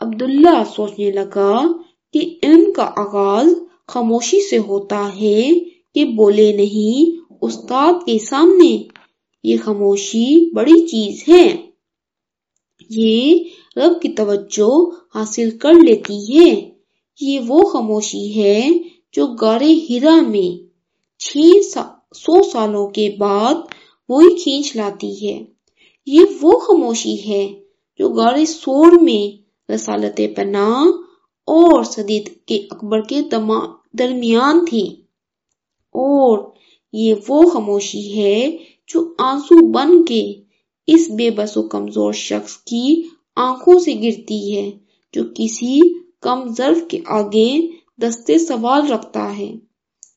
عبداللہ سوچنے لگا کہ علم کا آغاز خاموشی سے ہوتا ہے کہ بولے نہیں استاد کے سامنے۔ یہ خاموشی بڑی چیز ہے۔ یہ رب کی توجہ حاصل کر لیتی ہے۔ یہ وہ خاموشی ہے جو گارے ہیرا میں چھ سو سالوں کے بعد وہی کھینچ لاتی ہے۔ یہ وہ خاموشی ہے جو گارے سور میں رسالت پناہ اور صدیق کے اکبر کے درمیان تھی۔ اور یہ وہ خاموشی ہے جو آنسو بن کے اس بے بس و کمزور شخص کی آنکھوں سے گرتی ہے، جو کسی کم ظرف کے آگے دستے سوال رکھتا ہے۔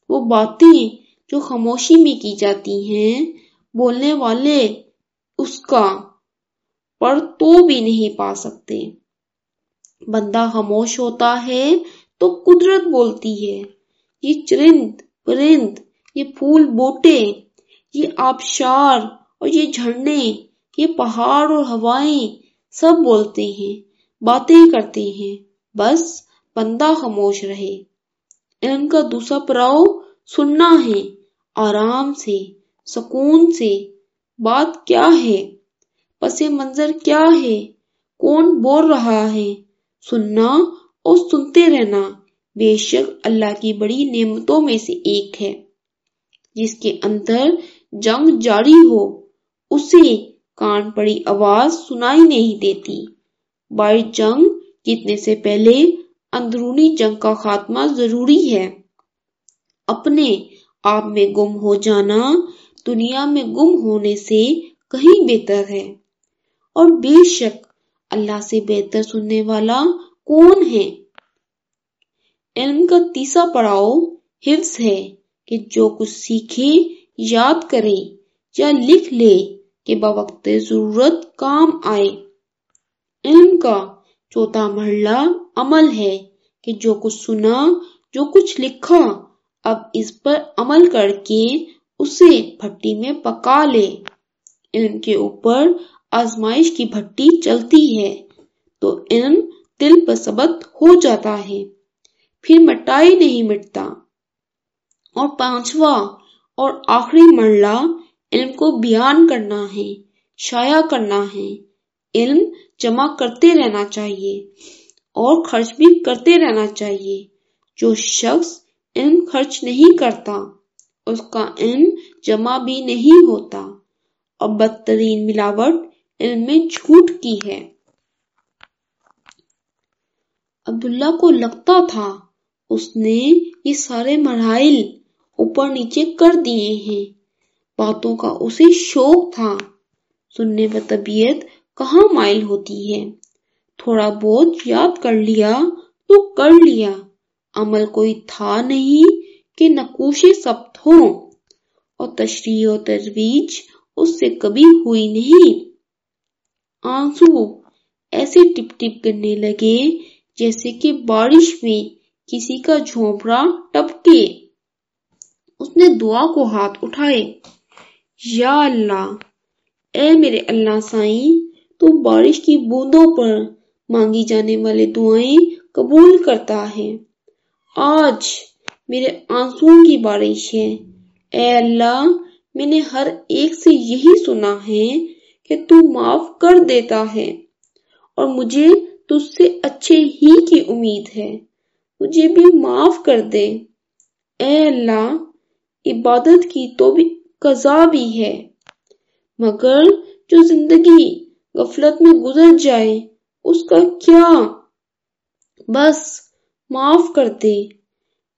وہ باتیں جو خاموشی میں کی جاتی ہیں، بولنے والے اس کا پر تو بھی نہیں پا سکتے۔ بندہ خاموش ہوتا ہے تو قدرت بولتی ہے۔ یہ چرند، پرند، یہ پھول بوٹے، یہ آبشار اور یہ جھرنے، یہ پہاڑ اور ہوائیں سب بولتے ہیں، باتیں کرتے ہیں۔ بس بندہ خاموش رہے۔ علم کا دوسرا پڑاؤ سننا ہے، آرام سے، سکون سے۔ بات کیا ہے؟ پس منظر کیا ہے؟ کون بول رہا ہے؟ سننا اور سنتے رہنا بے شک اللہ کی بڑی نعمتوں میں سے ایک ہے۔ جس کے اندر جنگ جاری ہو، اسے کان پڑی آواز سنائی نہیں دیتی۔ بائی جنگ جیتنے سے پہلے اندرونی جنگ کا خاتمہ ضروری ہے۔ اپنے آپ میں گم ہو جانا دنیا میں گم ہونے سے کہیں بہتر ہے۔ اور بے شک اللہ سے بہتر سننے والا کون ہے؟ علم کا تیسرا پڑاؤ حفظ ہے کہ جو کچھ سیکھے، یاد کرے یا لکھ لے کہ بوقت ضرورت کام آئے۔ علم کا چوتھا مرحلہ عمل ہے کہ جو کچھ سنا، جو کچھ لکھا، اب اس پر عمل کر کے اسے بھٹی میں پکا لے۔ علم کے اوپر آزمائش کی بھٹی چلتی ہے تو علم دل پر ثبت ہو جاتا ہے۔ پھر مٹائی نہیں مٹتا۔ اور پانچواں اور آخری مرلہ، علم کو بیان کرنا ہے، شائع کرنا ہے۔ علم جمع کرتے رہنا چاہیے اور خرچ بھی کرتے رہنا چاہیے۔ جو شخص علم خرچ نہیں کرتا، اس کا علم جمع بھی نہیں ہوتا۔ اور بدترین ملاوٹ علم میں کی ہے عبداللہ کو لگتا تھا اس نے یہ سارے مراحل اوپر نیچے کر دیے ہیں۔ باتوں کا اسے شوق تھا۔ سننے پر طبیعت کہاں مائل ہوتی ہے۔ تھوڑا بہت یاد کر لیا تو کر لیا۔ عمل کوئی تھا نہیں کہ نقوشے سب ہوں۔ اور تشریح و تجویز اس سے کبھی ہوئی نہیں۔ آنسو ایسے ٹپ ٹپ کرنے لگے جیسے کہ بارش میں کسی کا جھونپڑا ٹپکے۔ اس نے دعا کو ہاتھ اٹھائے۔ یا اللہ، اے میرے اللہ سائیں، تو بارش کی بوندوں پر مانگی جانے والے دعائیں قبول کرتا ہے۔ آج میرے آنسوں کی بارش ہے۔ اے اللہ، میں نے ہر ایک سے یہی سنا ہے کہ تو معاف کر دیتا ہے۔ اور مجھے تجھ سے اچھے ہی کی امید ہے۔ مجھے بھی معاف کر دے۔ اے اللہ، عبادت کی تو بھی قضا بھی ہے۔ مگر جو زندگی غفلت میں گزر جائے، اس کا کیا؟ بس معاف کر دے۔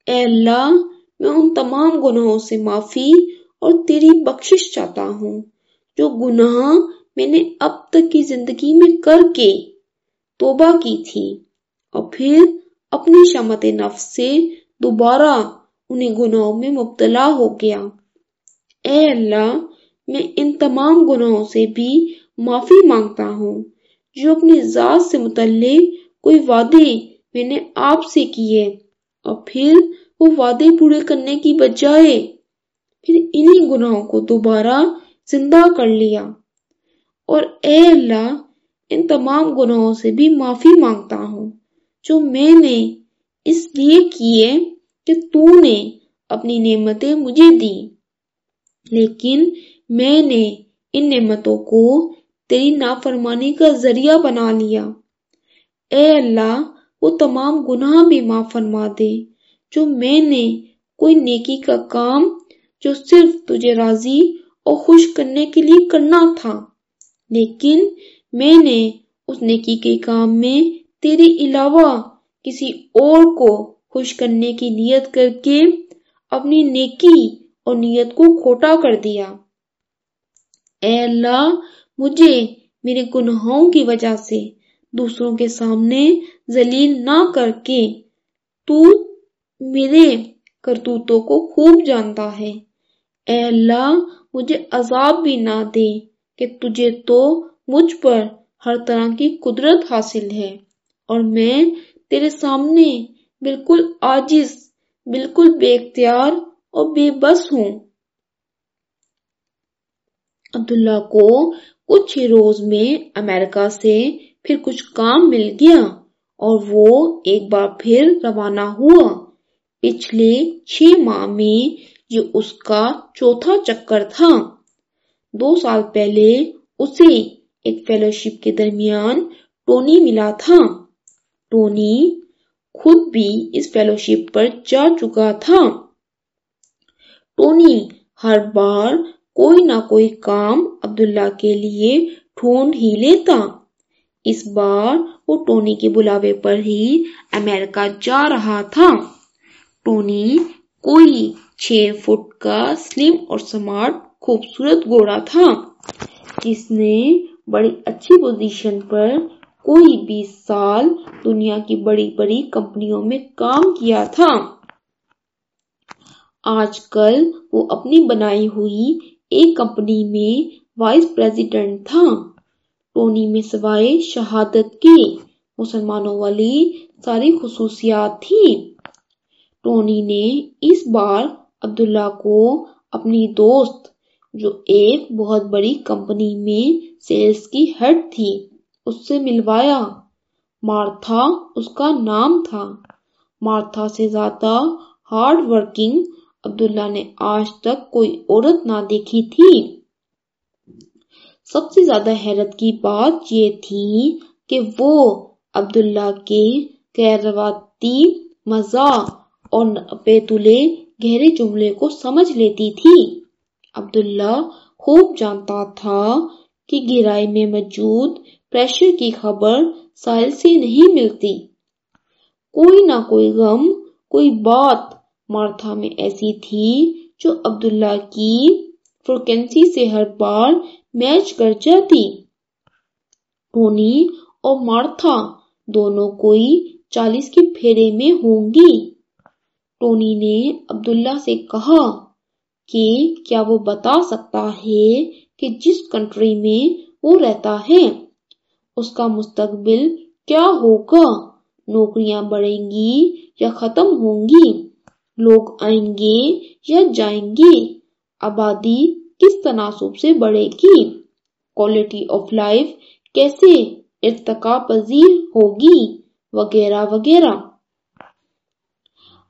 اے اللہ، میں ان تمام گناہوں سے معافی اور تیری بخشش چاہتا ہوں۔ جو گناہ میں نے اب تک کی زندگی میں کر کے توبہ کی تھی، اور پھر اپنی شمت نفس سے دوبارہ انہیں گناہوں میں مبتلا ہو گیا۔ اے اللہ، میں ان تمام گناہوں سے بھی معافی مانگتا ہوں، جو اپنی ذات سے متعلق کوئی وعدے میں نے آپ سے کیے، اور پھر وہ وعدے پورے کرنے کی بجائے پھر انہی گناہوں کو دوبارہ زندہ کر لیا۔ اور اے اللہ، ان تمام گناہوں سے بھی معافی مانگتا ہوں، جو میں نے اس لیے کیے کہ تو نے اپنی نعمتیں مجھے دی۔ لیکن میں نے ان نعمتوں کو تیری نافرمانی کا ذریعہ بنا لیا۔ اے اللہ، وہ تمام گناہ بھی معاف فرما دے، جو میں نے کوئی نیکی کا کام جو صرف تجھے راضی اور خوش کرنے کے لیے کرنا تھا۔ لیکن میں نے اس نیکی کے کام میں تیرے علاوہ کسی اور کو خوش کرنے کی نیت کر کے اپنی نیکی اور نیت کو کھوٹا کر دیا۔ اے اللہ، مجھے میرے گناہوں کی وجہ سے دوسروں کے سامنے ذلیل نہ کر کے تو میرے کرتوتوں کو خوب جانتا ہے۔ اے اللہ، مجھے عذاب بھی نہ دے کہ تجھے تو مجھ پر ہر طرح کی قدرت حاصل ہے۔ اور میں تیرے سامنے بالکل عاجز، بالکل بے اختیار اور بے بس ہوں۔ عبداللہ کو کچھ ہی روز میں امریکہ سے پھر کچھ کام مل گیا اور وہ ایک بار پھر روانہ ہوا۔ پچھلے چھ ماہ میں یہ اس کا چوتھا چکر تھا۔ دو سال پہلے اسے ایک فیلوشپ کے درمیان ٹونی ملا تھا۔ ٹونی خود بھی اس فیلوشپ پر جا چکا تھا۔ ٹونی ہر بار کوئی نہ کوئی کام عبداللہ کے لیے ڈھونڈ ہی لیتا۔ اس بار وہ ٹونی کے بلاوے پر ہی امریکہ جا رہا تھا۔ ٹونی کوئی چھ فٹ کا سلیم اور سمارٹ خوبصورت گوڑا تھا۔ جس نے بڑی اچھی پوزیشن پر کوئی بیس سال دنیا کی بڑی بڑی کمپنیوں میں کام کیا تھا۔ آج کل وہ اپنی بنائی ہوئی ایک کمپنی میں وائس پریزیڈنٹ تھا۔ ٹونی میں سوائے شہادت کے مسلمانوں والی ساری خصوصیات تھی ٹونی نے اس بار عبداللہ کو اپنی دوست، جو ایک بہت بڑی کمپنی میں سیلز کی ہیڈ تھی، اس سے ملوایا۔ مارتھا اس کا نام تھا۔ مارتھا سے زیادہ ہارڈ ورکنگ عبداللہ نے آج تک کوئی عورت نہ دیکھی تھی۔ سب سے زیادہ حیرت کی بات یہ تھی کہ وہ عبداللہ کے غیر روایتی اور بیتولے گہرے جملے کو سمجھ لیتی تھی۔ عبداللہ خوب جانتا تھا کہ گہرائی میں موجود پریشر کی خبر ساحل سے نہیں ملتی۔ کوئی نہ کوئی غم، کوئی بات مارتھا میں ایسی تھی جو عبداللہ کی فریکوینسی سے ہر بار میچ کر جاتی۔ ٹونی اور مارتھا دونوں کوئی چالیس کے پھیرے میں ہوں گی۔ ٹونی نے عبداللہ سے کہا کہ کیا وہ بتا سکتا ہے کہ جس کنٹری میں وہ رہتا ہے؟ اس کا مستقبل کیا ہوگا؟ نوکریاں بڑھیں گی یا ختم ہوں گی؟ لوگ آئیں گے یا جائیں گے؟ آبادی کس تناسب سے بڑھے گی؟ کوالٹی آف لائف کیسے ارتقا پذیر ہوگی؟ وغیرہ وغیرہ۔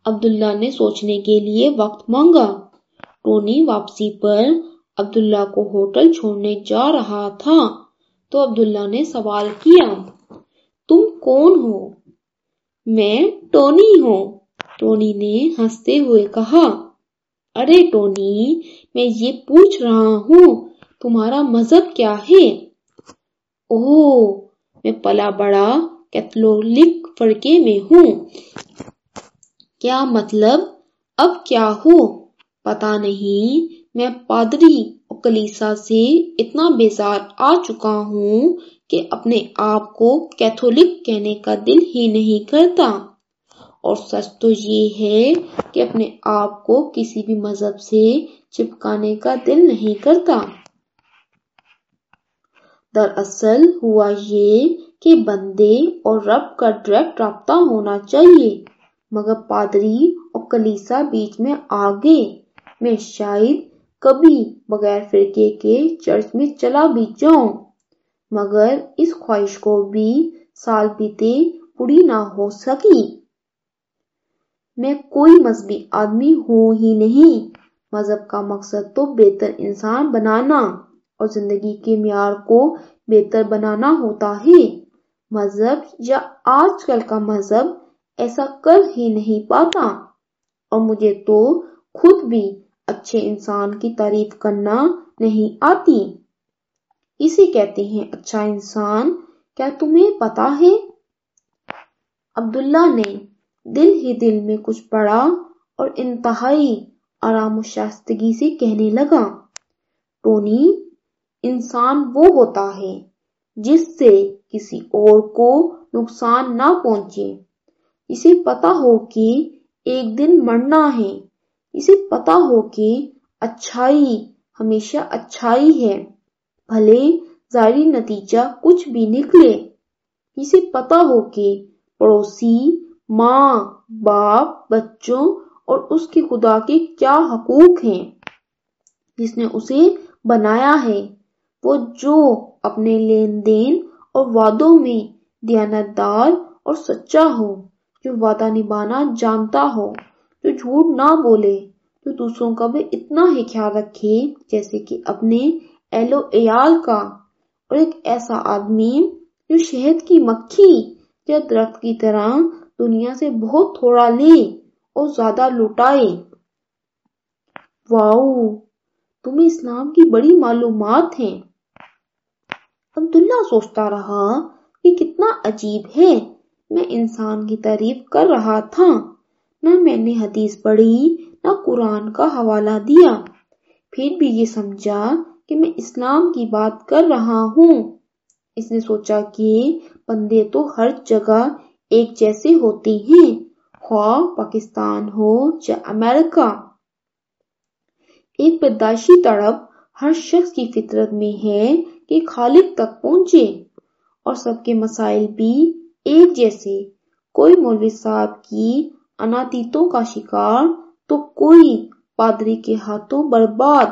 عبداللہ نے سوچنے کے لیے وقت مانگا۔ ٹونی واپسی پر عبداللہ کو ہوٹل چھوڑنے جا رہا تھا تو عبداللہ نے سوال کیا، تم کون ہو؟ میں ٹونی ہوں۔ ٹونی نے ہنستے ہوئے کہا، ارے ٹونی، میں یہ پوچھ رہا ہوں، تمہارا مذہب کیا ہے؟ اوہ، میں پلا بڑا کیتھولک فرقے میں ہوں۔ کیا مطلب؟ اب کیا ہو؟ پتا نہیں۔ میں پادری اور کلیسا سے اتنا بیزار آ چکا ہوں کہ اپنے آپ کو کیتھولک کہنے کا دل ہی نہیں کرتا۔ اور سچ تو یہ ہے کہ اپنے آپ کو کسی بھی مذہب سے چپکانے کا دل نہیں کرتا۔ دراصل ہوا یہ کہ بندے اور رب کا ڈائریکٹ رابطہ ہونا چاہیے۔ مگر پادری اور کلیسا بیچ میں آ گئے۔ میں شاید کبھی بغیر فرقے کے چرچ میں چلا بھی جاؤں، مگر اس خواہش کو بھی سال بیتے پوری نہ ہو سکی۔ میں کوئی مذہبی آدمی ہوں ہی نہیں۔ مذہب کا مقصد تو بہتر انسان بنانا اور زندگی کے معیار کو بہتر بنانا ہوتا ہے۔ مذہب یا آج کل کا مذہب ایسا کر ہی نہیں پاتا۔ اور مجھے تو خود بھی اچھے انسان کی تعریف کرنا نہیں آتی۔ اسے کہتے ہیں اچھا انسان، کیا تمہیں پتا ہے؟ عبداللہ نے دل ہی دل میں کچھ پڑا اور انتہائی آرام و شائستگی سے کہنے لگا، ٹونی، انسان وہ ہوتا ہے جس سے کسی اور کو نقصان نہ پہنچے۔ اسے پتا ہو کہ ایک دن مرنا ہے۔ اسے پتا ہو کہ اچھائی ہمیشہ اچھائی ہے۔ بھلے ظاہری نتیجہ کچھ بھی نکلے۔ اسے پتا ہو کہ پڑوسی، ماں، باپ، بچوں اور اس کے خدا کے کیا حقوق ہیں۔ جس نے اسے بنایا ہے۔ وہ جو اپنے لین دین اور وعدوں میں دیانتدار اور سچا ہو جو وعدہ نبھانا جانتا ہو، جو جھوٹ نہ بولے، جو دوسروں کا بھی اتنا ہی خیال رکھے جیسے کہ اپنے اہل و عیال کا۔ اور ایک ایسا آدمی جو شہد کی مکھی یا درخت کی طرح دنیا سے بہت تھوڑا لے اور زیادہ لوٹائے۔ واؤ، تمہیں اسلام کی بڑی معلومات ہیں۔ عبداللہ سوچتا رہا کہ کتنا عجیب ہے۔ میں انسان کی تعریف کر رہا تھا۔ نہ میں نے حدیث پڑھی، نہ قرآن کا حوالہ دیا۔ پھر بھی یہ سمجھا کہ میں اسلام کی بات کر رہا ہوں۔ اس نے سوچا کہ بندے تو ہر جگہ ایک جیسے ہوتے ہیں۔ خواہ پاکستان ہو یا امریکہ۔ ایک پیدائشی تڑپ ہر شخص کی فطرت میں ہے کہ خالق تک پہنچے۔ اور سب کے مسائل بھی ایک جیسے کوئی مولوی صاحب کی اناتیتوں کا شکار، تو کوئی پادری کے ہاتھوں برباد۔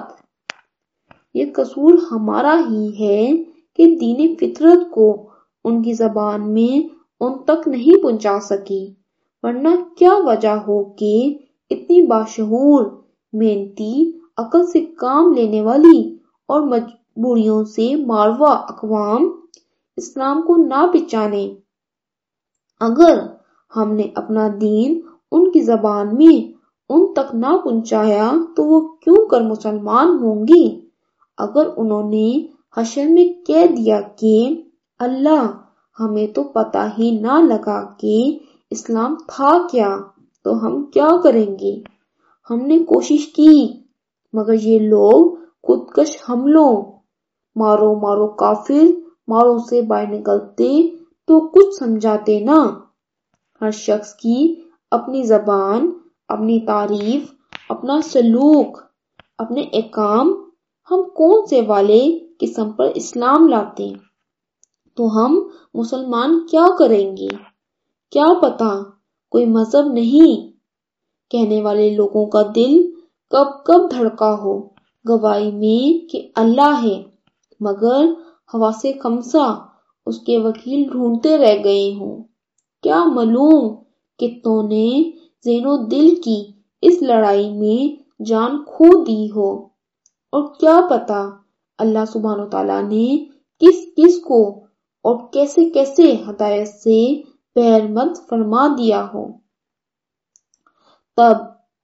یہ قصور ہمارا ہی ہے کہ دین فطرت کو ان کی زبان میں ان تک نہیں پہنچا سکی۔ ورنہ کیا وجہ ہو کہ اتنی باشعور، محنتی، عقل سے کام لینے والی اور مجبوریوں سے ماروا اقوام اسلام کو نہ پہچانے۔ اگر ہم نے اپنا دین ان کی زبان میں ان تک نہ پہنچایا تو وہ کیوں کر مسلمان ہوں گی؟ اگر انہوں نے حشر میں کہہ دیا کہ اللہ، ہمیں تو پتا ہی نہ لگا کہ اسلام تھا کیا، تو ہم کیا کریں گے؟ ہم نے کوشش کی، مگر یہ لوگ خودکش حملوں، مارو مارو کافر، مارو سے باہر نکلتے تو کچھ سمجھاتے نا ہر شخص کی اپنی زبان، اپنی تعریف، اپنا سلوک، اپنے احکام ہم کون سے والے قسم پر اسلام لاتے تو ہم مسلمان کیا کریں گے؟ کیا پتا کوئی مذہب نہیں؟ کہنے والے لوگوں کا دل کب کب دھڑکا ہو۔ گواہی میں کہ اللہ ہے، مگر ہوا سے خمسا اس کے وکیل ڈھونڈتے رہ گئے ہوں۔ کیا معلوم کتوں نے ذہن و دل کی اس لڑائی میں جان کھو دی ہو؟ اور کیا پتا اللہ سبحانہ و تعالیٰ نے کس کس کو اور کیسے کیسے ہدایت سے پیر مت فرما دیا ہو؟ تب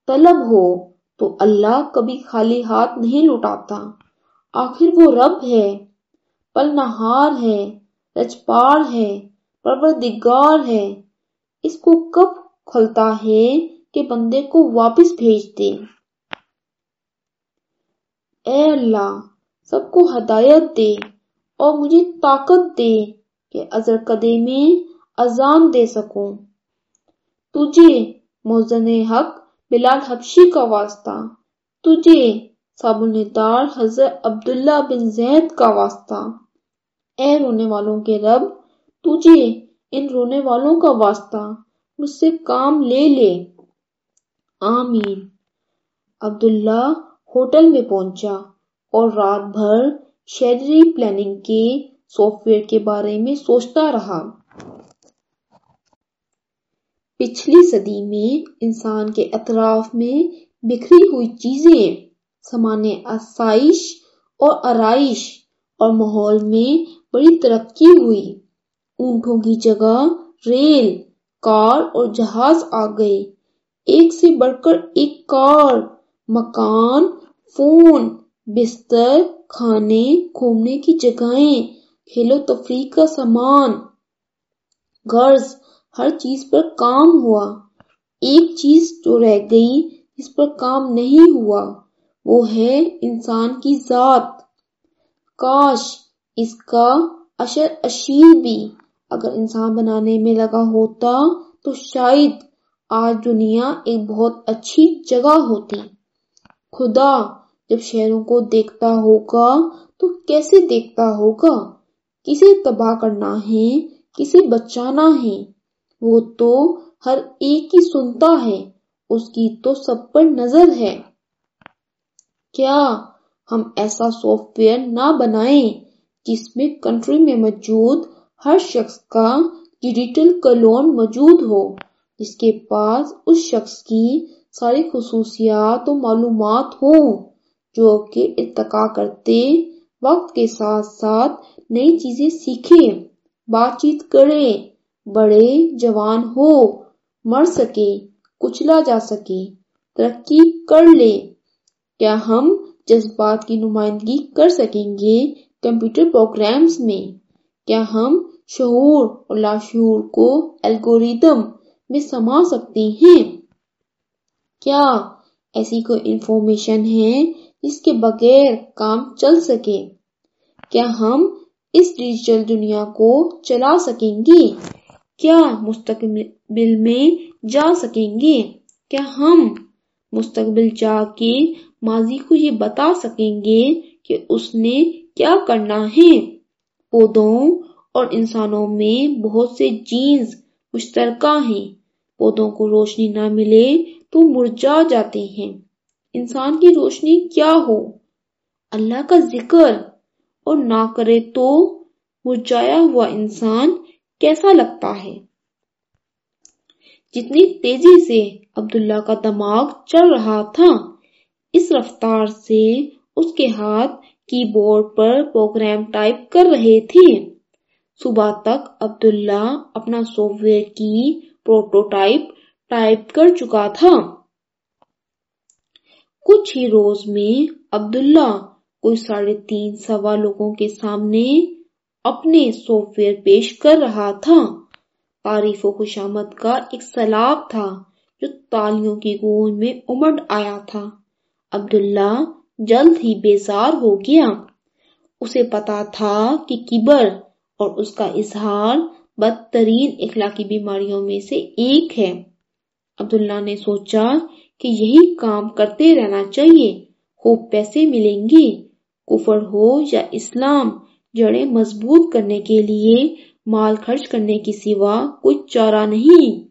طلب ہو تو اللہ کبھی خالی ہاتھ نہیں لوٹاتا آخر وہ رب ہے پلنہار ہے رجپار ہے پروردگار ہے اس کو کب کھلتا ہے کہ بندے کو واپس بھیج دے اے اللہ، سب کو ہدایت دے اور مجھے طاقت دے کہ ازر قدے میں اذان دے سکوں۔ تجھے موزن حق بلال حبشی کا واسطہ، تجھے صابن دار حضرت عبداللہ بن زید کا واسطہ۔ اے رونے والوں کے رب تجھے جی، ان رونے والوں کا واسطہ مجھ سے کام لے لے۔ آمین۔ عبداللہ ہوٹل میں پہنچا اور رات بھر شہری پلاننگ کے سافٹ ویئر کے بارے میں سوچتا رہا۔ پچھلی صدی میں انسان کے اطراف میں بکھری ہوئی چیزیں، سامان آسائش اور آرائش اور ماحول میں بڑی ترقی ہوئی۔ اونٹوں کی جگہ ریل، کار اور جہاز آ گئے۔ ایک سے بڑھ کر ایک کار، مکان، فون، بستر، کھانے، گھومنے کی جگہیں کھیل و تفریح کا سامان، غرض، ہر چیز پر کام ہوا۔ ایک چیز جو رہ گئی جس پر کام نہیں ہوا، وہ ہے انسان کی ذات۔ کاش اس کا اشر اشیر بھی۔ اگر انسان بنانے میں لگا ہوتا تو شاید آج دنیا ایک بہت اچھی جگہ ہوتی۔ خدا جب شہروں کو دیکھتا ہوگا تو کیسے دیکھتا ہوگا؟ کسے تباہ کرنا ہے، کسے بچانا ہے۔ وہ تو ہر ایک کی سنتا ہے، اس کی تو سب پر نظر ہے۔ کیا ہم ایسا سافٹ ویئر نہ بنائیں جس میں کنٹری میں موجود ہر شخص کا ڈیجیٹل کلون موجود ہو، جس کے پاس اس شخص کی ساری خصوصیات و معلومات ہوں جو کہ ارتقا کرتے وقت کے ساتھ ساتھ نئی چیزیں سیکھے بات چیت کرے بڑے جوان ہو، مر سکے کچلا جا سکے ترقی کر لے کیا ہم جذبات کی نمائندگی کر سکیں گے؟ کمپیوٹر پروگرامز میں۔ کیا ہم شعور اور لاشعور کو الگوریدم میں سما سکتے ہیں؟ کیا ایسی کوئی انفارمیشن ہے جس کے بغیر کام چل سکے؟ کیا ہم اس ڈیجیٹل دنیا کو چلا سکیں گے؟ کیا مستقبل میں جا سکیں گے؟ کیا ہم مستقبل جا کے ماضی کو یہ بتا سکیں گے کہ اس نے کیا کرنا ہے؟ پودوں اور انسانوں میں بہت سے جینز مشترکہ ہیں۔ پودوں کو روشنی نہ ملے تو مرجا جاتے ہیں۔ انسان کی روشنی کیا ہو؟ اللہ کا ذکر۔ اور نہ کرے تو مرجایا ہوا انسان کیسا لگتا ہے؟ جتنی تیزی سے عبداللہ کا دماغ چل رہا تھا، اس رفتار سے اس کے ہاتھ کی بورڈ پر پروگرام ٹائپ کر رہے تھے۔ صبح تک عبداللہ اپنا سافٹ ویئر کی پروٹوٹائپ ٹائپ کر چکا تھا۔ کچھ ہی روز میں عبداللہ کوئی ساڑھے تین سوا لوگوں کے سامنے اپنے سافٹ ویئر پیش کر رہا تھا۔ تعریف و خوشامد کا ایک سیلاب تھا جو تالیوں کی گونج میں امڑ آیا تھا۔ عبداللہ جلد ہی بیزار ہو گیا۔ اسے پتا تھا کہ کبر اور اس کا اظہار بدترین اخلاقی بیماریوں میں سے ایک ہے۔ عبداللہ نے سوچا کہ یہی کام کرتے رہنا چاہیے۔ خوب پیسے ملیں گے۔ کفر ہو یا اسلام، جڑیں مضبوط کرنے کے لیے مال خرچ کرنے کی سوا کوئی چارہ نہیں۔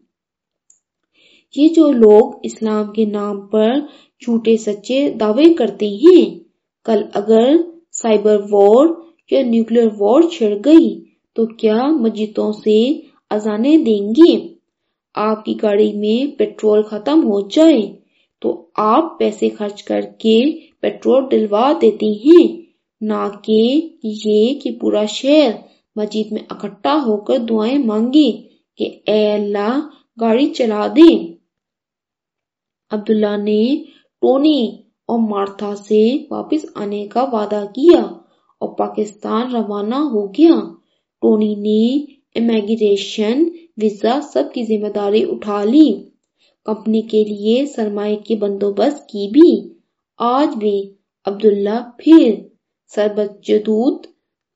یہ جو لوگ اسلام کے نام پر جھوٹے سچے دعوے کرتے ہیں۔ کل اگر سائبر وار یا نیوکلیر وار چھڑ گئی، تو کیا مسجدوں سے اذانے دیں گے؟ آپ کی گاڑی میں پیٹرول ختم ہو جائے، تو آپ پیسے خرچ کر کے پیٹرول ڈلوا دیتے ہیں۔ نہ کہ یہ کہ پورا شہر مسجد میں اکٹھا ہو کر دعائیں مانگے کہ اے اللہ گاڑی چلا دے عبداللہ نے ٹونی اور مارتھا سے واپس آنے کا وعدہ کیا اور پاکستان روانہ ہو گیا۔ ٹونی نے امیگریشن ویزا سب کی ذمہ داری اٹھا لی۔ کمپنی کے لیے سرمایہ کے بندوبست کی بھی۔ آج بھی عبداللہ پھر سربت جدود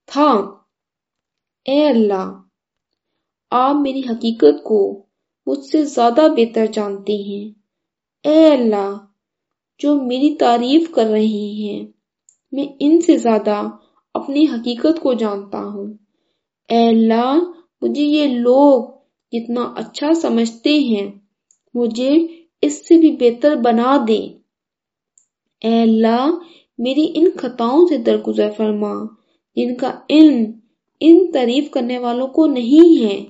تھا۔ اے اللہ، آپ میری حقیقت کو مجھ سے زیادہ بہتر جانتے ہیں۔ اے اللہ جو میری تعریف کر رہے ہیں۔ میں ان سے زیادہ اپنی حقیقت کو جانتا ہوں۔ اے اللہ، مجھے یہ لوگ جتنا اچھا سمجھتے ہیں، مجھے اس سے بھی بہتر بنا دے۔ اے اللہ، میری ان خطاؤں سے درگزر فرما، جن کا علم ان تعریف کرنے والوں کو نہیں ہے۔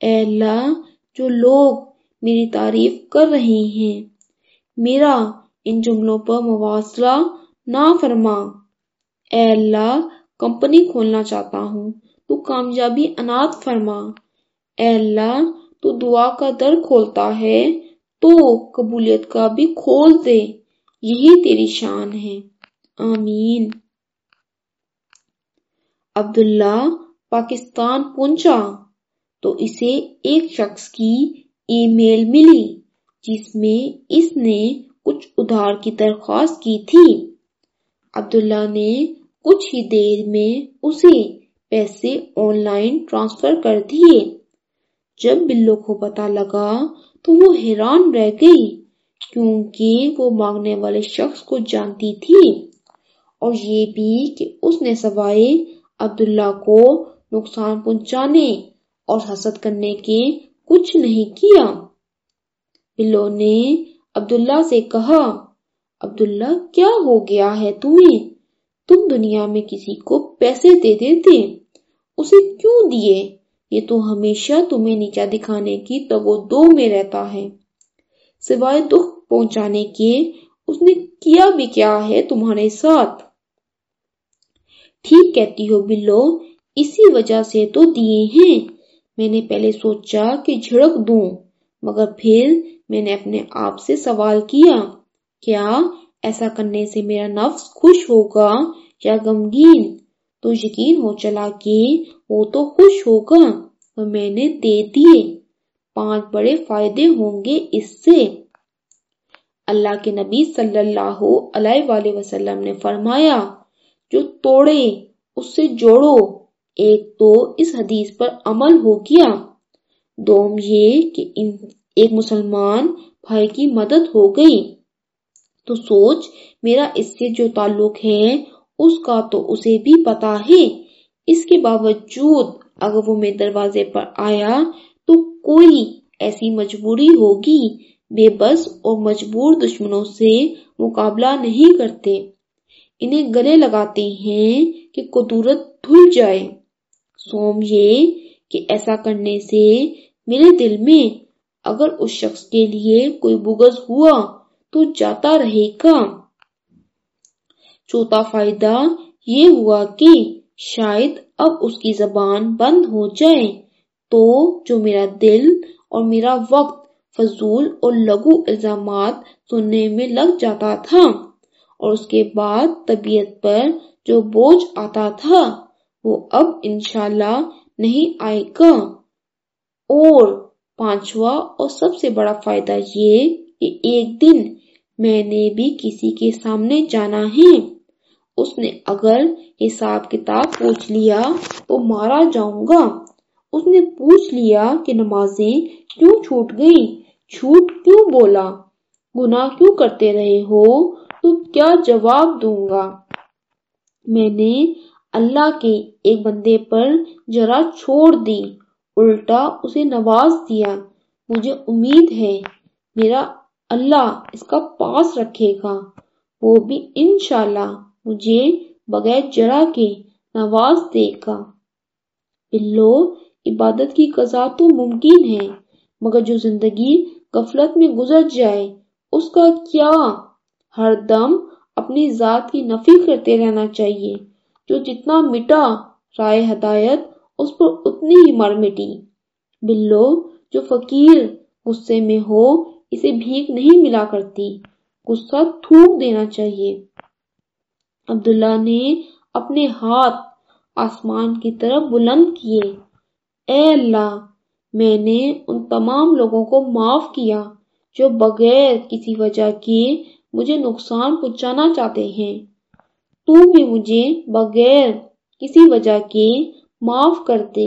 اے اللہ، جو لوگ میری تعریف کر رہے ہیں، میرا ان جملوں پر مواصلہ نہ فرما۔ اے اللہ، کمپنی کھولنا چاہتا ہوں، تو کامیابی انات فرما۔ اے اللہ، تو دعا کا در کھولتا ہے، تو قبولیت کا بھی کھول دے۔ یہی تیری شان ہے۔ آمین۔ عبداللہ پاکستان پہنچا، تو اسے ایک شخص کی ای میل ملی، جس میں اس نے کچھ ادھار کی درخواست کی تھی۔ عبداللہ نے کچھ ہی دیر میں اسے پیسے آن لائن ٹرانسفر کر دیے۔ جب بلو کو پتا لگا تو وہ حیران رہ گئی کیونکہ وہ مانگنے والے شخص کو جانتی تھی۔ اور یہ بھی کہ اس نے سوائے عبداللہ کو نقصان پہنچانے اور حسد کرنے کے کچھ نہیں کیا۔ بلو نے عبداللہ سے کہا، عبداللہ، کیا ہو گیا ہے تمہیں؟ تم دنیا میں کسی کو پیسے دے دیتے، اسے کیوں دیے؟ یہ تو ہمیشہ تمہیں نیچا دکھانے کی تگو دو میں رہتا ہے۔ سوائے دکھ پہنچانے کے، اس نے کیا بھی کیا ہے تمہارے ساتھ۔ ٹھیک کہتی ہو بلو، اسی وجہ سے تو دیے ہیں۔ میں نے پہلے سوچا کہ جھڑک دوں، مگر پھر میں نے اپنے آپ سے سوال کیا کیا ایسا کرنے سے میرا نفس خوش ہوگا یا غمگین؟ تو یقین ہو چلا کہ وہ تو خوش ہوگا اور میں نے دے دیے۔ پانچ بڑے فائدے ہوں گے اس سے۔ اللہ کے نبی صلی اللہ علیہ وآلہ وسلم نے فرمایا، جو توڑے اس سے جوڑو۔ ایک تو اس حدیث پر عمل ہو گیا۔ دوم یہ کہ ایک مسلمان بھائی کی مدد ہو گئی۔ تو سوچ، میرا اس سے جو تعلق ہے، اس کا تو اسے بھی پتا ہے۔ اس کے باوجود اگر وہ میرے دروازے پر آیا تو کوئی ایسی مجبوری ہوگی۔ بے بس اور مجبور دشمنوں سے مقابلہ نہیں کرتے۔ انہیں گلے لگاتے ہیں کہ قدورت دھل جائے۔ سوم یہ کہ ایسا کرنے سے میرے دل میں اگر اس شخص کے لیے کوئی بغض ہوا تو جاتا رہے گا۔ چوتھا فائدہ یہ ہوا کہ شاید اب اس کی زبان بند ہو جائے تو جو میرا دل اور میرا وقت، فضول اور لگو الزامات سننے میں لگ جاتا تھا اور اس کے بعد طبیعت پر جو بوجھ آتا تھا وہ اب انشاءاللہ نہیں آئے گا۔ اور پانچواں اور سب سے بڑا فائدہ یہ کہ ایک دن میں نے بھی کسی کے سامنے جانا ہے۔ اس نے اگر حساب کتاب پوچھ لیا تو مارا جاؤں گا۔ اس نے پوچھ لیا کہ نمازیں کیوں چھوٹ گئی جھوٹ کیوں بولا؟ گناہ کیوں کرتے رہے ہو؟ تو کیا جواب دوں گا؟ میں نے اللہ کے ایک بندے پر جرا چھوڑ دی۔ الٹا اسے نواز دیا، مجھے امید ہے، میرا اللہ اس کا پاس رکھے گا۔ وہ بھی انشاءاللہ مجھے بغیر جرا کے نواز دے گا۔ بلو عبادت کی قضا تو ممکن ہے، مگر جو زندگی غفلت میں گزر جائے، اس کا کیا؟ ہر دم اپنی ذات کی نفی کرتے رہنا چاہیے۔ جو جتنا مٹا رائے ہدایت اس پر اتنی ہی مر مٹی۔ بلو جو فقیر غصے میں ہو، اسے بھیک نہیں ملا کرتی۔ غصہ تھوک دینا چاہیے۔ عبداللہ نے اپنے ہاتھ آسمان کی طرف بلند کیے۔ اے اللہ، میں نے ان تمام لوگوں کو معاف کیا جو بغیر کسی وجہ کے مجھے نقصان پہنچانا چاہتے ہیں۔ تو بھی مجھے بغیر کسی وجہ کے معاف کر دے۔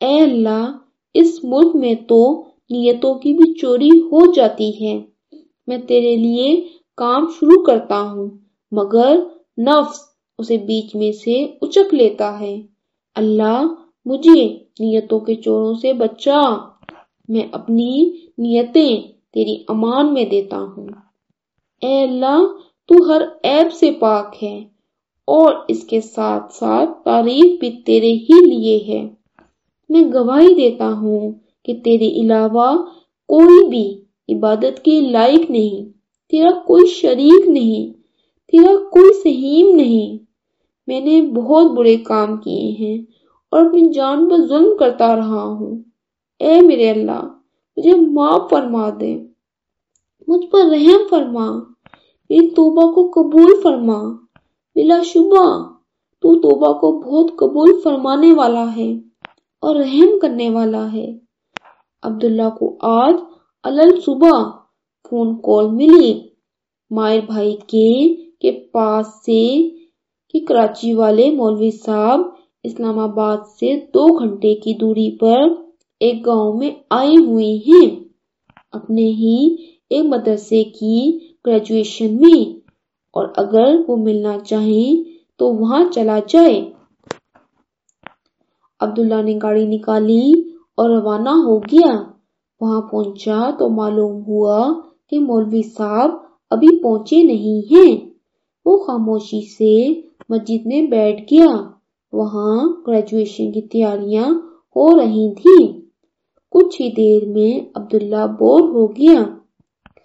اے اللہ، اس ملک میں تو نیتوں کی بھی چوری ہو جاتی ہے۔ میں تیرے لیے کام شروع کرتا ہوں، مگر نفس اسے بیچ میں سے اچک لیتا ہے۔ اللہ، مجھے نیتوں کے چوروں سے بچا۔ میں اپنی نیتیں تیری امان میں دیتا ہوں۔ اے اللہ، تو ہر عیب سے پاک ہے۔ اور اس کے ساتھ ساتھ تعریف بھی تیرے ہی لیے ہے۔ میں گواہی دیتا ہوں کہ تیرے علاوہ کوئی بھی عبادت کے لائق نہیں، تیرا کوئی شریک نہیں، تیرا کوئی سہیم نہیں۔ میں نے بہت برے کام کیے ہیں اور اپنی جان پر ظلم کرتا رہا ہوں۔ اے میرے اللہ، مجھے معاف فرما دے۔ مجھ پر رحم فرما، میری توبہ کو قبول فرما۔ بلا شبہ، تو توبہ کو بہت قبول فرمانے والا ہے اور رحم کرنے والا ہے۔ عبداللہ کو آج الل صبح فون کال ملی۔ مائر بھائی کے کے پاس سے کہ کراچی والے مولوی صاحب اسلام آباد سے دو گھنٹے کی دوری پر ایک گاؤں میں آئے ہوئے ہیں۔ اپنے ہی ایک مدرسے کی گریجویشن میں اور اگر وہ ملنا چاہیں تو وہاں چلا جائے۔ عبداللہ نے گاڑی نکالی اور روانہ ہو گیا۔ وہاں پہنچا تو معلوم ہوا کہ مولوی صاحب ابھی پہنچے نہیں ہیں۔ وہ خاموشی سے مسجد میں بیٹھ گیا۔ وہاں گریجویشن کی تیاریاں ہو رہی تھی کچھ ہی دیر میں عبداللہ بور ہو گیا۔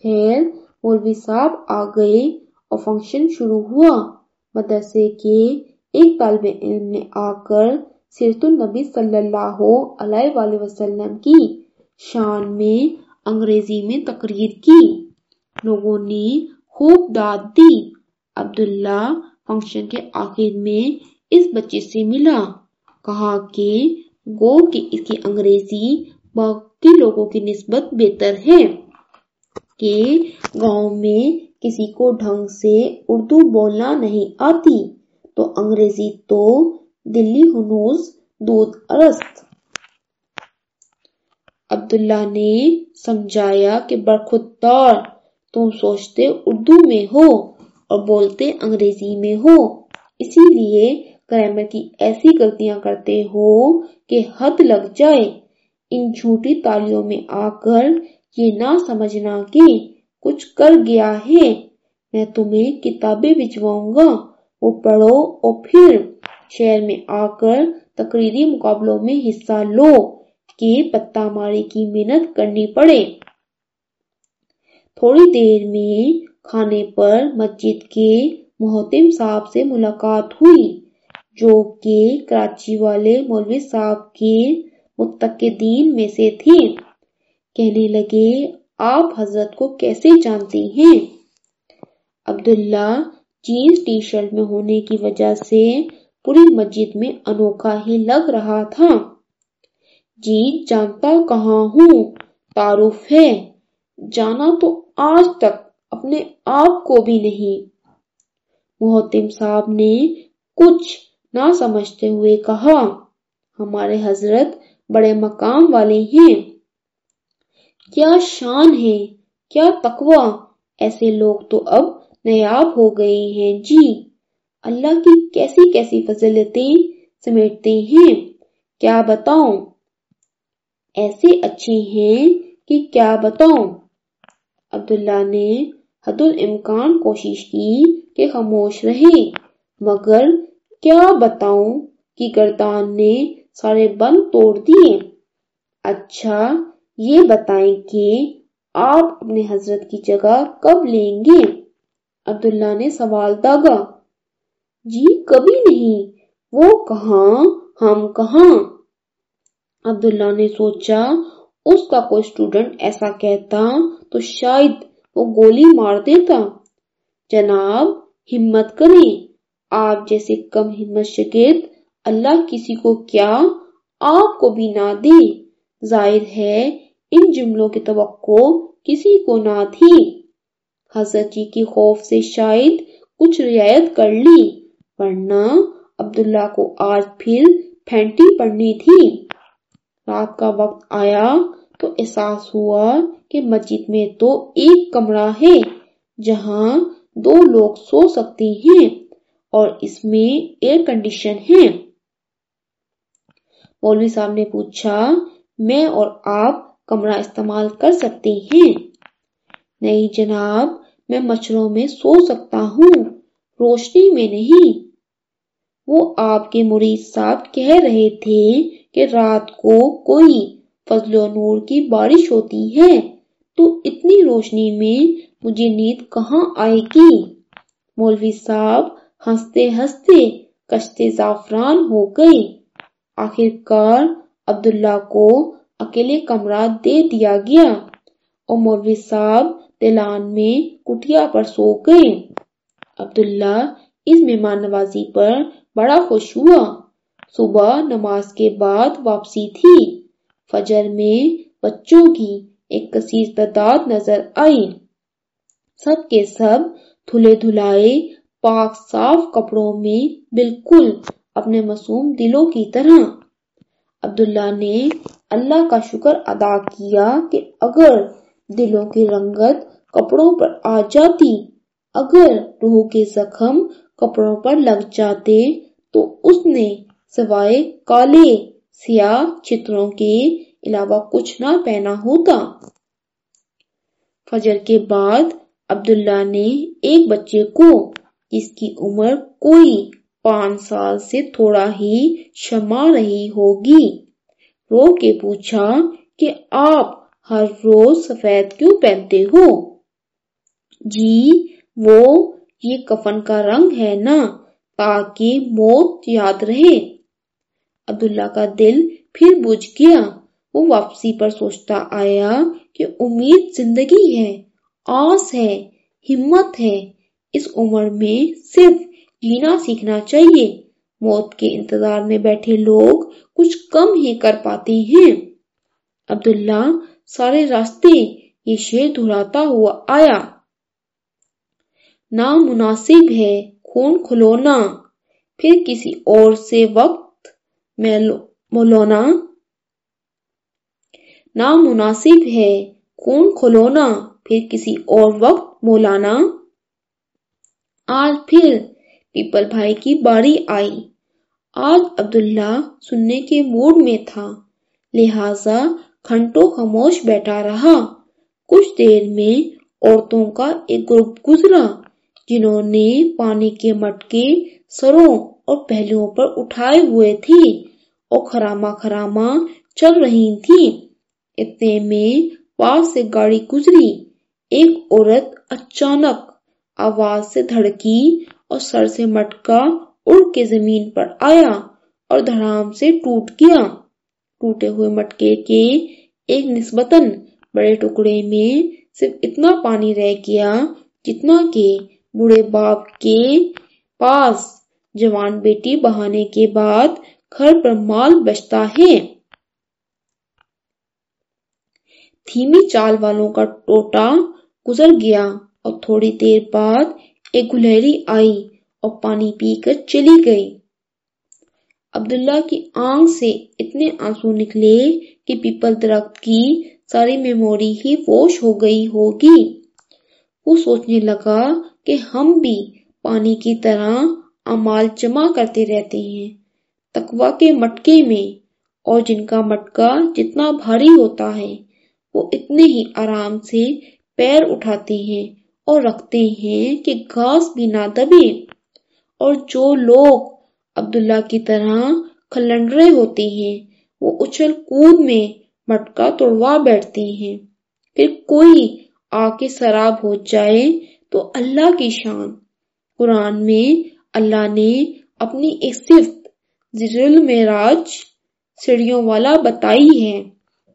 خیر، مولوی صاحب آ گئے۔ اور فنکشن شروع ہوا۔ مدرسے کے ایک طالب علم نے آ کر سیرت النبی صلی اللہ علیہ وآلہ وسلم کی شان میں انگریزی میں تقریر کی۔ لوگوں نے خوب داد دی۔ عبداللہ فنکشن کے آخر میں اس بچے سے ملا۔ کہا کہ گو کہ اس کی انگریزی باقی لوگوں کی نسبت بہتر ہے کہ گاؤں میں کسی کو ڈھنگ سے اردو بولنا نہیں آتی، تو انگریزی تو دلی ہنوز دودھ ارست۔ عبداللہ نے سمجھایا کہ برخودار تم سوچتے اردو میں ہو اور بولتے انگریزی میں ہو۔ اسی لیے گرامر کی ایسی غلطیاں کرتے ہو کہ حد لگ جائے۔ ان جھوٹی تالیوں میں آ کر یہ نہ سمجھنا کہ کچھ کر گیا ہے۔ میں تمہیں کتابیں بھجواؤں گا۔ وہ پڑھو اور پھر شہر میں آ کر تقریری مقابلوں میں حصہ لو، کہ پتہ ماری کی محنت کرنی پڑے۔ تھوڑی دیر میں کھانے پر مسجد کے محتم صاحب سے ملاقات ہوئی، جو کہ کراچی والے مولوی صاحب کے متقدین میں سے تھے۔ کہنے لگے آپ حضرت کو کیسے جانتے ہیں؟ عبداللہ جینس ٹی شرٹ میں ہونے کی وجہ سے پوری مسجد میں انوکھا ہی لگ رہا تھا۔ جی جانتا کہاں ہوں؟ تعارف ہے۔ جانا تو آج تک اپنے آپ کو بھی نہیں۔ محتم صاحب نے کچھ نہ سمجھتے ہوئے کہا، ہمارے حضرت بڑے مقام والے ہیں۔ کیا شان ہے کیا تقوی۔ ایسے لوگ تو اب نیاب ہو گئے ہیں جی۔ اللہ کی کیسی کیسی فضلتیں سمیٹتے ہیں، کیا بتاؤں۔ ایسے اچھے ہیں کہ کیا بتاؤں۔ عبداللہ نے حد الامکان کوشش کی کہ خاموش رہے، مگر کیا بتاؤں کی گردان نے سارے بند توڑ دیے۔ اچھا یہ بتائیں کہ آپ اپنے حضرت کی جگہ کب لیں گے؟ عبداللہ نے سوال داغا۔ جی کبھی نہیں۔ وہ کہاں، ہم کہاں؟ عبداللہ نے سوچا، اس کا کوئی اسٹوڈنٹ ایسا کہتا تو شاید وہ گولی مار دیتا۔ جناب، ہمت کریں۔ آپ جیسے کم ہمت شگرد اللہ کسی کو کیا آپ کو بھی نہ دے۔ ظاہر ہے ان جملوں کی توقع کسی کو نہ تھی۔ حضرت جی کی خوف سے شاید کچھ رعایت کر لی، ورنہ عبداللہ کو آج پھر پھینٹی پڑنی تھی۔ رات کا وقت آیا تو احساس ہوا کہ مسجد میں تو ایک کمرہ ہے جہاں دو لوگ سو سکتے ہیں اور اس میں ایئر کنڈیشن ہے۔ مولوی صاحب نے پوچھا، میں اور آپ کمرہ استعمال کر سکتے ہیں۔ نہیں جناب، میں مچھروں میں سو سکتا ہوں۔ روشنی میں نہیں۔ وہ آپ کے مرید صاحب کہہ رہے تھے کہ رات کو کوئی فضل و نور کی بارش ہوتی ہے۔ تو اتنی روشنی میں مجھے نیند کہاں آئے گی؟ مولوی صاحب ہنستے ہنستے کشتے زعفران ہو گئے۔ آخر کار عبداللہ کو اکیلے کمرہ دے دیا گیا۔ اور مولوی صاحب دلان میں کٹیا پر سو گئے۔ عبداللہ اس مہمان نوازی پر بڑا خوش ہوا۔ صبح نماز کے بعد واپسی تھی۔ فجر میں بچوں کی ایک کثیر تعداد نظر آئی۔ سب کے سب دھلے دھلائے پاک صاف کپڑوں میں بالکل اپنے معصوم دلوں کی طرح۔ عبداللہ نے اللہ کا شکر ادا کیا کہ اگر دلوں کی رنگت کپڑوں پر آ جاتی، اگر روح کے زخم کپڑوں پر لگ جاتے، تو اس نے سوائے کالے، سیاہ چتروں کے علاوہ کچھ نہ پہنا ہوتا۔ فجر کے بعد عبداللہ نے ایک بچے کو، جس کی عمر کوئی پانچ سال سے تھوڑا ہی شما رہی ہوگی رو کے پوچھا کہ آپ ہر روز سفید کیوں پہنتے ہو؟ جی وہ، یہ کفن کا رنگ ہے نا، تاکہ موت یاد رہے۔ عبداللہ کا دل پھر بجھ گیا۔ وہ واپسی پر سوچتا آیا کہ امید زندگی ہے، آس ہے، ہمت ہے۔ اس عمر میں صرف جینا سیکھنا چاہیے۔ موت کے انتظار میں بیٹھے لوگ کچھ کم ہی کر پاتے ہیں۔ عبداللہ سارے راستے یہ شیر دہراتا ہوا آیا۔ نامناسب ہے خون کھلونا۔ پھر کسی اور سے وقت مولونا نامناسب ہے خون کھلونا۔ پھر کسی اور وقت مولانا۔ آج پھر پیپل بھائی کی باری آئی۔ آج عبداللہ سننے کے موڈ میں تھا، لہذا گھنٹوں خاموش بیٹھا رہا۔ کچھ دیر میں عورتوں کا ایک گروپ گزرا، جنہوں نے پانی کے مٹکے، سروں اور پہلوؤں پر اٹھائے ہوئے تھی اور خراما خراما چل رہی تھی۔ اتنے میں پاس سے گاڑی گزری، ایک عورت اچانک آواز سے دھڑکی اور سر سے مٹکا اڑ کے زمین پر آیا اور دھڑام سے ٹوٹ گیا۔ ٹوٹے ہوئے مٹکے کے ایک نسبتاً بڑے ٹکڑے میں صرف اتنا پانی رہ گیا جتنا کہ بوڑھے باپ کے پاس۔ جوان بیٹی بہانے کے بعد گھر پر مال بچتا ہے۔ دھیمی چال والوں کا ٹوٹا گزر گیا اور تھوڑی دیر بعد ایک گلہری آئی۔ اور پانی پی کر چلی گئی۔ عبداللہ کی آنکھ سے اتنے آنسو نکلے کہ پیپل درخت کی ساری میموری ہی فوش ہو گئی ہوگی۔ وہ سوچنے لگا کہ ہم بھی پانی کی طرح امال جمع کرتے رہتے ہیں، تقوی کے مٹکے میں۔ اور جن کا مٹکا جتنا بھاری ہوتا ہے، وہ اتنے ہی آرام سے پیر اٹھاتے ہیں اور رکھتے ہیں کہ گھاس بھی نہ دبے۔ اور جو لوگ عبداللہ کی طرح کھلنڈرے ہوتے ہیں، وہ اچھل کود میں مٹکا توڑوا بیٹھتے ہیں۔ پھر کوئی آ کے سراب ہو جائے تو اللہ کی شان۔ قرآن میں اللہ نے اپنی ایک صفت زر المعراج سیڑھیوں والا بتائی ہے۔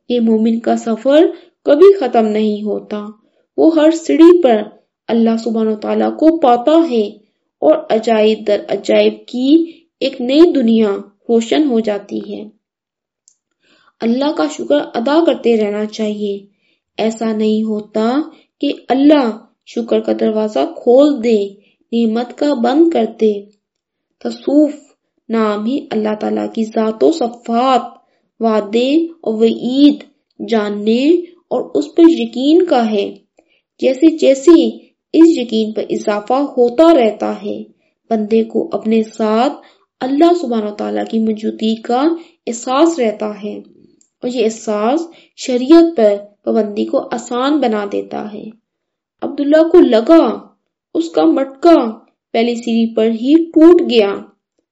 یہ مومن کا سفر کبھی ختم نہیں ہوتا۔ وہ ہر سیڑھی پر اللہ سبحانہ تعالیٰ کو پاتا ہے۔ اور عجائب در عجائب کی ایک نئی دنیا روشن ہو جاتی ہے۔ اللہ کا شکر ادا کرتے رہنا چاہیے۔ ایسا نہیں ہوتا کہ اللہ شکر کا دروازہ کھول دے، نعمت کا بند کر دے۔ تصوف نام ہی اللہ تعالیٰ کی ذات و صفات، وعدے اور وعید جاننے اور اس پر یقین کا ہے۔ جیسے جیسے اس یقین پر اضافہ ہوتا رہتا ہے۔ بندے کو اپنے ساتھ اللہ سبحانہ تعالیٰ کی موجودگی کا احساس رہتا ہے اور یہ احساس شریعت پر پابندی کو آسان بنا دیتا ہے۔ عبداللہ کو لگا، اس کا مٹکا پہلی سیڑھی پر ہی ٹوٹ گیا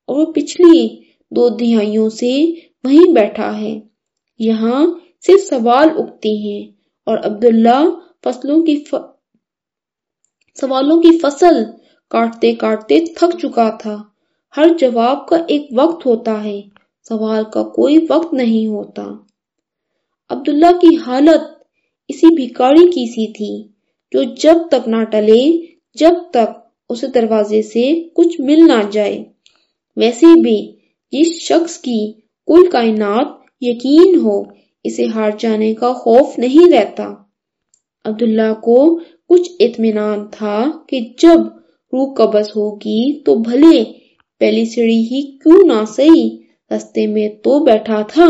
اور وہ پچھلی دو دہائیوں سے وہیں بیٹھا ہے۔ یہاں صرف سوال اگتے ہیں اور عبداللہ فصلوں کی ف... سوالوں کی فصل کاٹتے کاٹتے تھک چکا تھا۔ ہر جواب کا ایک وقت ہوتا ہے، سوال کا کوئی وقت نہیں ہوتا۔ عبداللہ کی حالت اسی بھکاری کی سی تھی جو جب تک نہ ٹلے، جب تک اسے دروازے سے کچھ مل نہ جائے۔ ویسے بھی جس شخص کی کل کائنات یقین ہو، اسے ہار جانے کا خوف نہیں رہتا۔ عبداللہ کو کچھ اطمینان تھا کہ جب روح قبض ہوگی تو بھلے پہلی سیڑھی ہی کیوں نہ سہی رستے میں تو بیٹھا تھا۔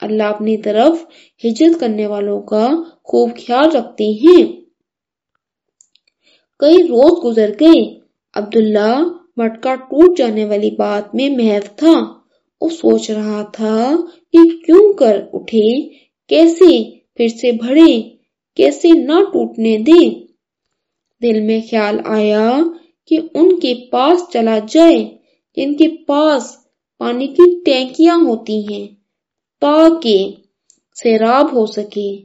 اللہ اپنی طرف ہجرت کرنے والوں کا خوب خیال رکھتے ہیں۔ کئی روز گزر گئے۔ عبداللہ مٹکا ٹوٹ جانے والی بات میں محو تھا۔ وہ سوچ رہا تھا کہ کیوں کر اٹھے، کیسے پھر سے بھرے کیسے نہ ٹوٹنے دے دل میں خیال آیا کہ ان کے پاس چلا جائے، جن کے پاس پانی کی ٹینکیاں ہوتی ہیں، تاکہ سیراب ہو سکے۔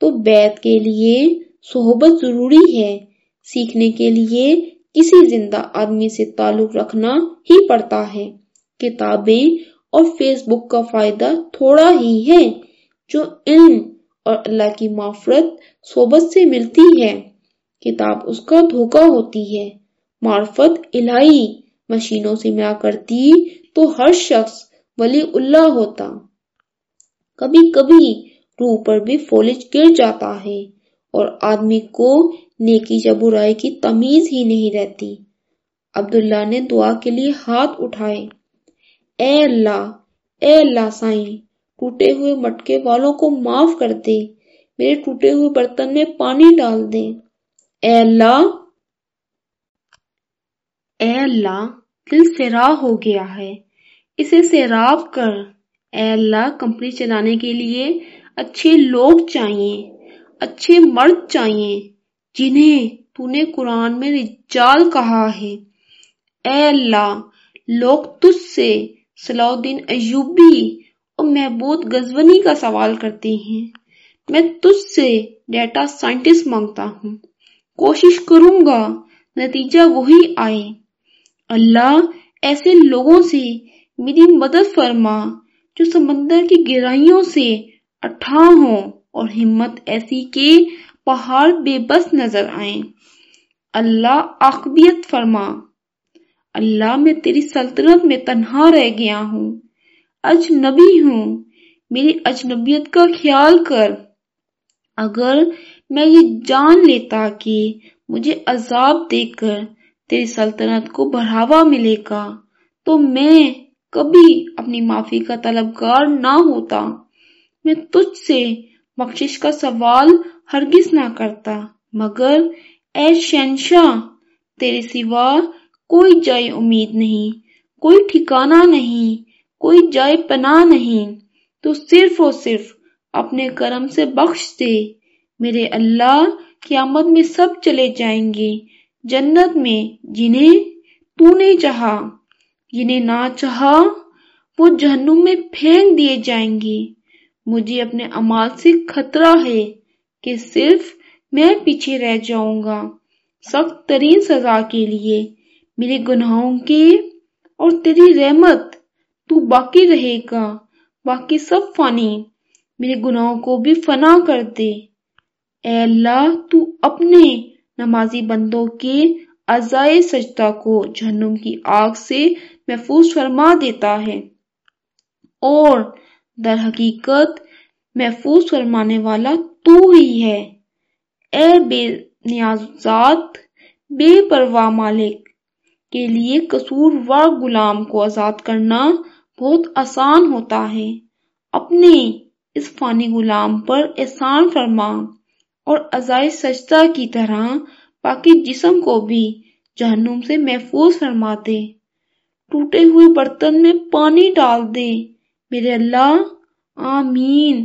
تو بیت کے لیے صحبت ضروری ہے۔ سیکھنے کے لیے کسی زندہ آدمی سے تعلق رکھنا ہی پڑتا ہے۔ کتابیں اور فیس بک کا فائدہ تھوڑا ہی ہے، جو علم اور اللہ کی معافرت صحبت سے ملتی ہے۔ کتاب اس کا دھوکہ ہوتی ہے۔ معرفت الہی مشینوں سے ملا کرتی تو ہر شخص ولی اللہ ہوتا۔ کبھی کبھی روح پر بھی فولج گر جاتا ہے اور آدمی کو نیکی یا برائی کی تمیز ہی نہیں رہتی۔ عبداللہ نے دعا کے لیے ہاتھ اٹھائے۔ اے اللہ اے اللہ سائیں ٹوٹے ہوئے مٹکے والوں کو معاف کر دے، میرے ٹوٹے ہوئے برتن میں پانی ڈال دے۔ اے اللہ اے اللہ، دل سیراب ہو گیا ہے۔ اسے سیراب کر۔ اے اللہ، کمپنی چلانے کے لیے اچھے لوگ چاہیے، اچھے مرد چاہیے، جنہیں تو نے قرآن میں رجال کہا ہے۔ اے اللہ، لوگ تجھ سے صلاح الدین ایوبی اور محبود گزونی کا سوال کرتے ہیں۔ میں تجھ سے ڈیٹا سائنٹسٹ مانگتا ہوں۔ کوشش کروں گا، نتیجہ وہی آئے۔ اللہ ایسے لوگوں سے میری مدد فرما جو سمندر کی گہرائیوں سے اٹھا ہوں اور ہمت ایسی کہ پہاڑ بے بس نظر آئیں۔ اللہ عقبیت فرما۔ اللہ میں تیری سلطنت میں تنہا رہ گیا ہوں۔ اجنبی ہوں۔ میری اجنبیت کا خیال کر۔ اگر میں یہ جان لیتا کہ مجھے عذاب دے کر تیری سلطنت کو بڑھاوا ملے گا، تو میں کبھی اپنی معافی کا طلبگار نہ ہوتا۔ میں تجھ سے بخشش کا سوال ہرگز نہ کرتا، مگر اے شہنشاہ، تیرے سوا کوئی جائے امید نہیں، کوئی ٹھکانہ نہیں۔ کوئی جائے پناہ نہیں، تو صرف اور صرف اپنے کرم سے بخش دے۔ میرے اللہ، قیامت میں سب چلے جائیں گے۔ جنت میں جنہیں تو نے چاہا، جنہیں نہ چاہا، وہ جہنم میں پھینک دیے جائیں گے۔ مجھے اپنے امال سے خطرہ ہے کہ صرف میں پیچھے رہ جاؤں گا، سخت ترین سزا کے لیے۔ میرے گناہوں کے اور تیری رحمت تو باقی رہے گا، باقی سب فانی۔ میرے گناہوں کو بھی فنا کر دے۔ اے اللہ، تو اپنے نمازی بندوں کے ازائے سجدہ کو جہنم کی آگ سے محفوظ فرما دیتا ہے اور در حقیقت محفوظ فرمانے والا تو ہی ہے۔ اے بے نیاز ذات، بے پرواہ مالک، کے لیے قصور وار غلام کو آزاد کرنا بہت آسان ہوتا ہے۔ اپنے اس فانی غلام پر احسان فرما اور ازائے سجدہ کی طرح باقی جسم کو بھی جہنم سے محفوظ فرما دے ٹوٹے ہوئے برتن میں پانی ڈال دے۔ میرے اللہ، آمین۔